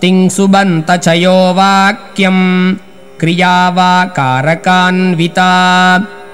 तिंसुबन्तचयोवाक्यम् क्रिया वाकारकान्विता